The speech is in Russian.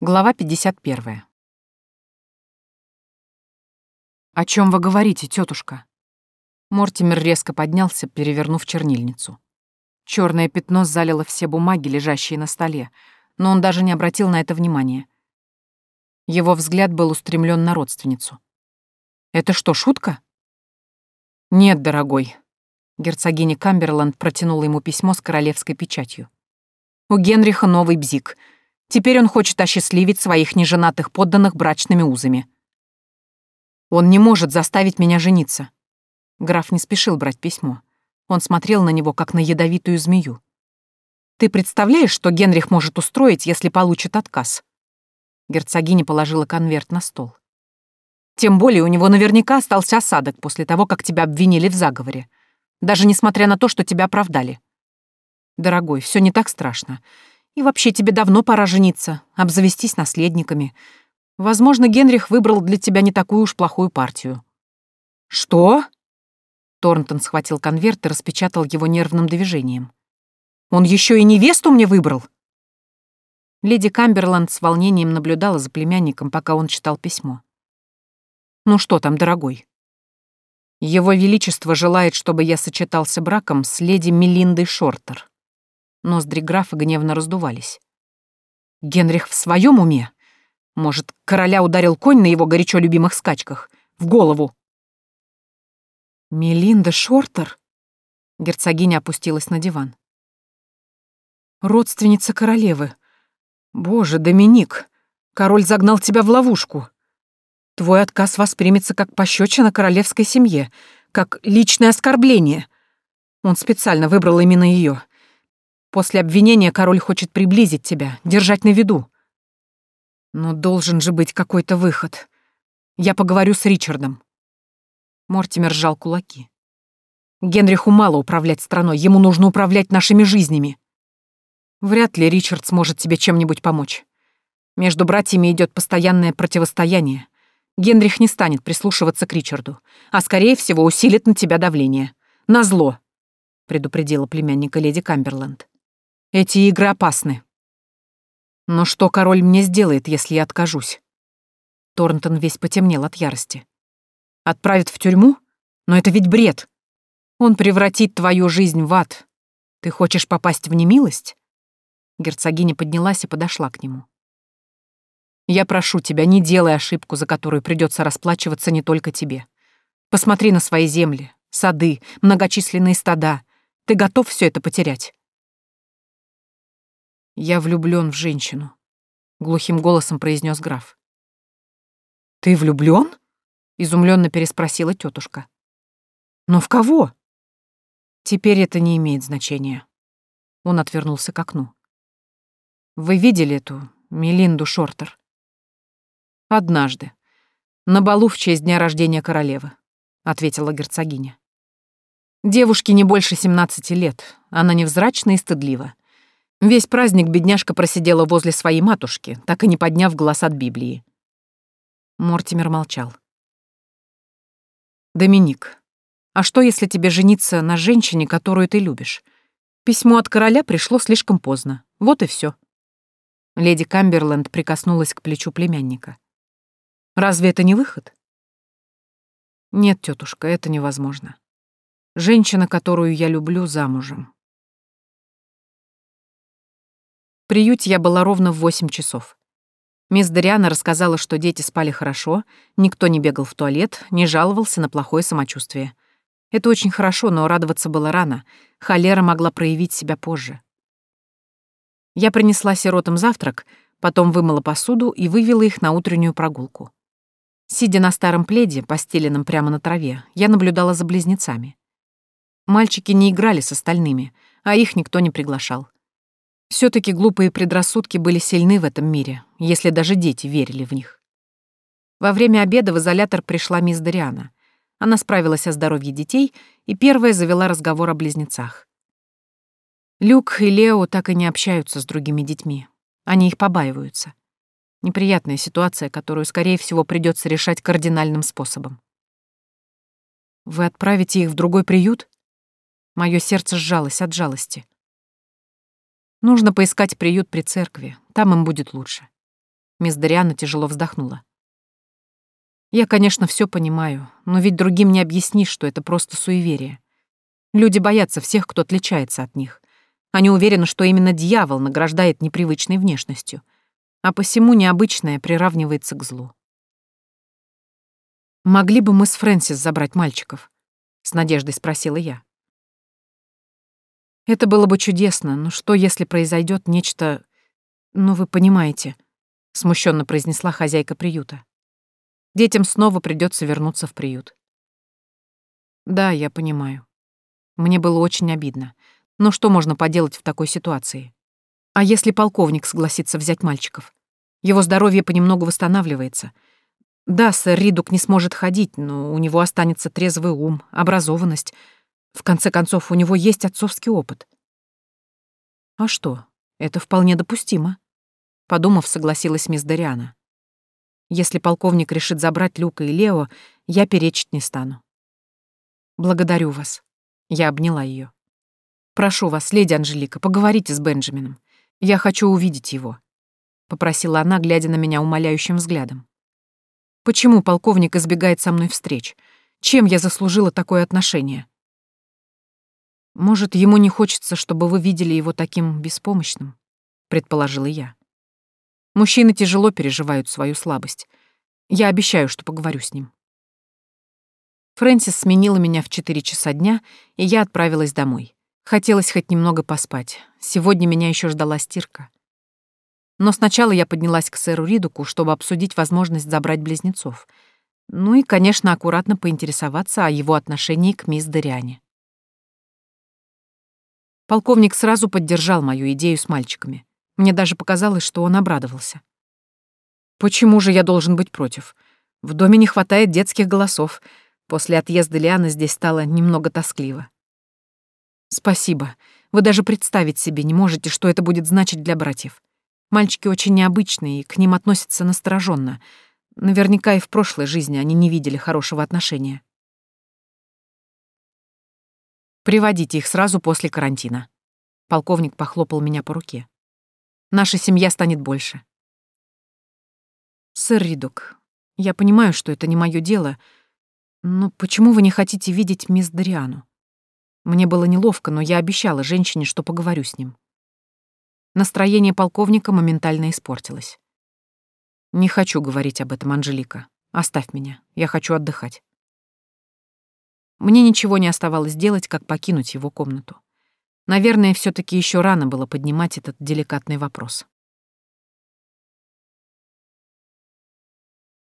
Глава 51. «О чем вы говорите, тетушка?» Мортимер резко поднялся, перевернув чернильницу. Черное пятно залило все бумаги, лежащие на столе, но он даже не обратил на это внимания. Его взгляд был устремлен на родственницу. «Это что, шутка?» «Нет, дорогой». Герцогиня Камберланд протянула ему письмо с королевской печатью. «У Генриха новый бзик — Теперь он хочет осчастливить своих неженатых подданных брачными узами. Он не может заставить меня жениться. Граф не спешил брать письмо. Он смотрел на него, как на ядовитую змею. Ты представляешь, что Генрих может устроить, если получит отказ? Герцогиня положила конверт на стол. Тем более у него наверняка остался осадок после того, как тебя обвинили в заговоре. Даже несмотря на то, что тебя оправдали. Дорогой, все не так страшно. И вообще тебе давно пора жениться, обзавестись наследниками. Возможно, Генрих выбрал для тебя не такую уж плохую партию». «Что?» Торнтон схватил конверт и распечатал его нервным движением. «Он еще и невесту мне выбрал?» Леди Камберланд с волнением наблюдала за племянником, пока он читал письмо. «Ну что там, дорогой?» «Его Величество желает, чтобы я сочетался браком с леди Мелиндой Шортер. Ноздри графа гневно раздувались. Генрих в своем уме? Может, короля ударил конь на его горячо любимых скачках? В голову? Мелинда Шортер? Герцогиня опустилась на диван. Родственница королевы. Боже, Доминик, король загнал тебя в ловушку. Твой отказ воспримется как пощечина королевской семье, как личное оскорбление. Он специально выбрал именно ее. После обвинения король хочет приблизить тебя, держать на виду. Но должен же быть какой-то выход. Я поговорю с Ричардом. Мортимер сжал кулаки. Генриху мало управлять страной, ему нужно управлять нашими жизнями. Вряд ли Ричард сможет тебе чем-нибудь помочь. Между братьями идет постоянное противостояние. Генрих не станет прислушиваться к Ричарду, а, скорее всего, усилит на тебя давление. Назло, предупредила племянника леди Камберленд. Эти игры опасны. Но что король мне сделает, если я откажусь? Торнтон весь потемнел от ярости. Отправит в тюрьму? Но это ведь бред. Он превратит твою жизнь в ад. Ты хочешь попасть в немилость? Герцогиня поднялась и подошла к нему. Я прошу тебя, не делай ошибку, за которую придется расплачиваться не только тебе. Посмотри на свои земли, сады, многочисленные стада. Ты готов все это потерять? «Я влюблён в женщину», — глухим голосом произнёс граф. «Ты влюблён?» — изумлённо переспросила тётушка. «Но в кого?» «Теперь это не имеет значения». Он отвернулся к окну. «Вы видели эту Мелинду Шортер?» «Однажды. На балу в честь дня рождения королевы», — ответила герцогиня. «Девушке не больше семнадцати лет. Она невзрачна и стыдлива. Весь праздник бедняжка просидела возле своей матушки, так и не подняв глаз от Библии. Мортимер молчал. «Доминик, а что, если тебе жениться на женщине, которую ты любишь? Письмо от короля пришло слишком поздно. Вот и все. Леди Камберленд прикоснулась к плечу племянника. «Разве это не выход?» «Нет, тетушка, это невозможно. Женщина, которую я люблю, замужем. Приюте я была ровно в восемь часов. Мисс Дариана рассказала, что дети спали хорошо, никто не бегал в туалет, не жаловался на плохое самочувствие. Это очень хорошо, но радоваться было рано. Холера могла проявить себя позже. Я принесла сиротам завтрак, потом вымыла посуду и вывела их на утреннюю прогулку. Сидя на старом пледе, постеленном прямо на траве, я наблюдала за близнецами. Мальчики не играли с остальными, а их никто не приглашал. Все таки глупые предрассудки были сильны в этом мире, если даже дети верили в них. Во время обеда в изолятор пришла мисс Дариана. Она справилась о здоровье детей и первая завела разговор о близнецах. Люк и Лео так и не общаются с другими детьми. Они их побаиваются. Неприятная ситуация, которую, скорее всего, придется решать кардинальным способом. «Вы отправите их в другой приют?» Мое сердце сжалось от жалости. Нужно поискать приют при церкви, там им будет лучше. Мисс Дариана тяжело вздохнула. Я, конечно, все понимаю, но ведь другим не объяснишь, что это просто суеверие. Люди боятся всех, кто отличается от них. Они уверены, что именно дьявол награждает непривычной внешностью, а посему необычное приравнивается к злу. «Могли бы мы с Фрэнсис забрать мальчиков?» — с надеждой спросила я. «Это было бы чудесно, но что, если произойдет нечто... Ну, вы понимаете», — смущенно произнесла хозяйка приюта. Детям снова придется вернуться в приют. Да, я понимаю. Мне было очень обидно. Но что можно поделать в такой ситуации? А если полковник согласится взять мальчиков? Его здоровье понемногу восстанавливается. Да, сэр Ридук не сможет ходить, но у него останется трезвый ум, образованность. В конце концов, у него есть отцовский опыт. А что? Это вполне допустимо. Подумав, согласилась мисс Дариана. Если полковник решит забрать Люка и Лео, я перечить не стану. Благодарю вас. Я обняла ее. Прошу вас, леди Анжелика, поговорите с Бенджамином. Я хочу увидеть его. Попросила она, глядя на меня умоляющим взглядом. Почему полковник избегает со мной встреч? Чем я заслужила такое отношение? Может, ему не хочется, чтобы вы видели его таким беспомощным? Предположила я. Мужчины тяжело переживают свою слабость. Я обещаю, что поговорю с ним. Фрэнсис сменила меня в 4 часа дня, и я отправилась домой. Хотелось хоть немного поспать. Сегодня меня еще ждала стирка. Но сначала я поднялась к сэру Ридуку, чтобы обсудить возможность забрать близнецов. Ну и, конечно, аккуратно поинтересоваться о его отношении к мисс Дориане. Полковник сразу поддержал мою идею с мальчиками. Мне даже показалось, что он обрадовался. Почему же я должен быть против? В доме не хватает детских голосов. После отъезда Лианы здесь стало немного тоскливо. Спасибо. Вы даже представить себе не можете, что это будет значить для братьев. Мальчики очень необычные, и к ним относятся настороженно. Наверняка и в прошлой жизни они не видели хорошего отношения. Приводите их сразу после карантина. Полковник похлопал меня по руке. Наша семья станет больше. Сэр Ридук, я понимаю, что это не мое дело, но почему вы не хотите видеть мисс Дариану? Мне было неловко, но я обещала женщине, что поговорю с ним. Настроение полковника моментально испортилось. «Не хочу говорить об этом, Анжелика. Оставь меня. Я хочу отдыхать». Мне ничего не оставалось делать, как покинуть его комнату. Наверное, все таки еще рано было поднимать этот деликатный вопрос.